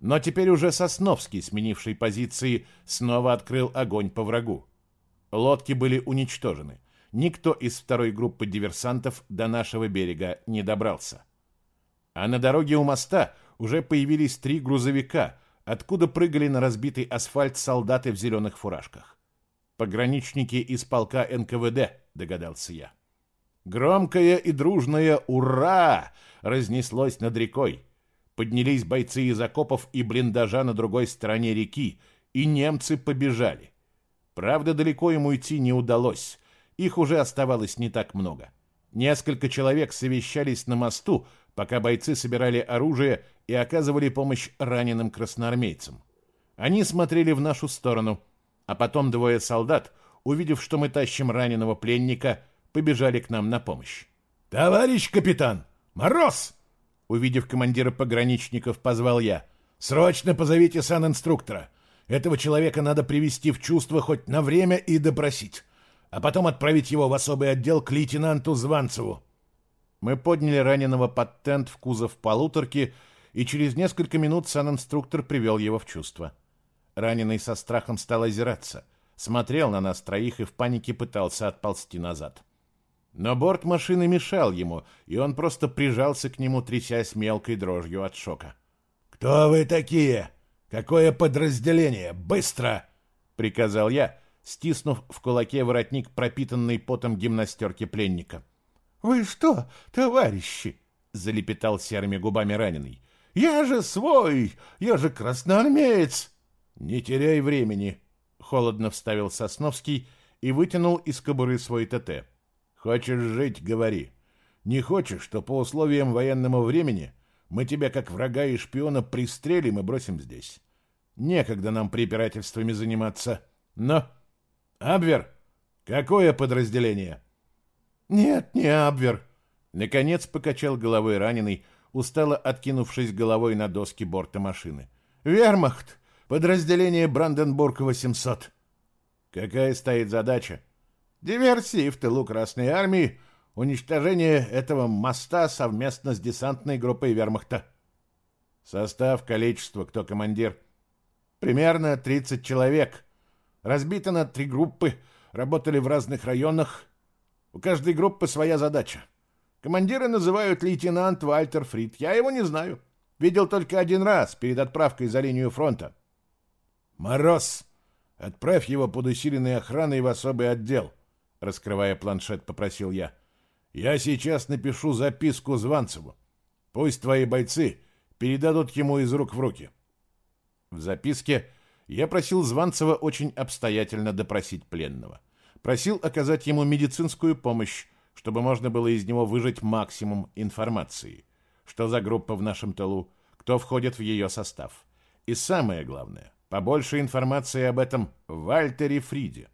Но теперь уже Сосновский, сменивший позиции, снова открыл огонь по врагу. Лодки были уничтожены. Никто из второй группы диверсантов до нашего берега не добрался. А на дороге у моста уже появились три грузовика, откуда прыгали на разбитый асфальт солдаты в зеленых фуражках. Пограничники из полка НКВД, догадался я. Громкое и дружное «Ура!» разнеслось над рекой. Поднялись бойцы из окопов и блиндажа на другой стороне реки, и немцы побежали. Правда, далеко им уйти не удалось. Их уже оставалось не так много. Несколько человек совещались на мосту, пока бойцы собирали оружие и оказывали помощь раненым красноармейцам. Они смотрели в нашу сторону – а потом двое солдат, увидев, что мы тащим раненого пленника, побежали к нам на помощь. «Товарищ капитан! Мороз!» Увидев командира пограничников, позвал я. «Срочно позовите санинструктора. Этого человека надо привести в чувство хоть на время и допросить, а потом отправить его в особый отдел к лейтенанту Званцеву». Мы подняли раненого под тент в кузов полуторки, и через несколько минут санинструктор привел его в чувство. Раненый со страхом стал озираться, смотрел на нас троих и в панике пытался отползти назад. Но борт машины мешал ему, и он просто прижался к нему, трясясь мелкой дрожью от шока. «Кто вы такие? Какое подразделение? Быстро!» — приказал я, стиснув в кулаке воротник, пропитанный потом гимнастерки пленника. «Вы что, товарищи?» — залепетал серыми губами раненый. «Я же свой! Я же красноармеец!» «Не теряй времени», — холодно вставил Сосновский и вытянул из кобуры свой ТТ. «Хочешь жить — говори. Не хочешь, то по условиям военного времени мы тебя как врага и шпиона пристрелим и бросим здесь. Некогда нам препирательствами заниматься. Но... Абвер, какое подразделение?» «Нет, не Абвер», — наконец покачал головой раненый, устало откинувшись головой на доски борта машины. «Вермахт! Подразделение Бранденбург-800. Какая стоит задача? Диверсии в тылу Красной Армии, уничтожение этого моста совместно с десантной группой вермахта. Состав, количество, кто командир? Примерно 30 человек. Разбито на три группы, работали в разных районах. У каждой группы своя задача. Командиры называют лейтенант Вальтер Фрид. Я его не знаю. Видел только один раз перед отправкой за линию фронта. «Мороз! Отправь его под усиленной охраной в особый отдел», — раскрывая планшет, попросил я. «Я сейчас напишу записку Званцеву. Пусть твои бойцы передадут ему из рук в руки». В записке я просил Званцева очень обстоятельно допросить пленного. Просил оказать ему медицинскую помощь, чтобы можно было из него выжать максимум информации. Что за группа в нашем тылу, кто входит в ее состав. И самое главное — Побольше информации об этом Вальтере Фриде.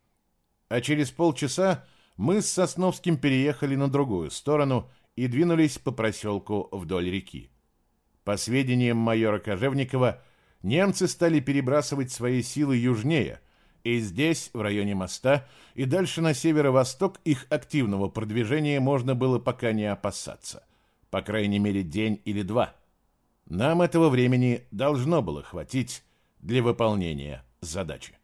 А через полчаса мы с Сосновским переехали на другую сторону и двинулись по проселку вдоль реки. По сведениям майора Кожевникова, немцы стали перебрасывать свои силы южнее, И здесь, в районе моста, и дальше на северо-восток их активного продвижения можно было пока не опасаться. По крайней мере, день или два. Нам этого времени должно было хватить для выполнения задачи.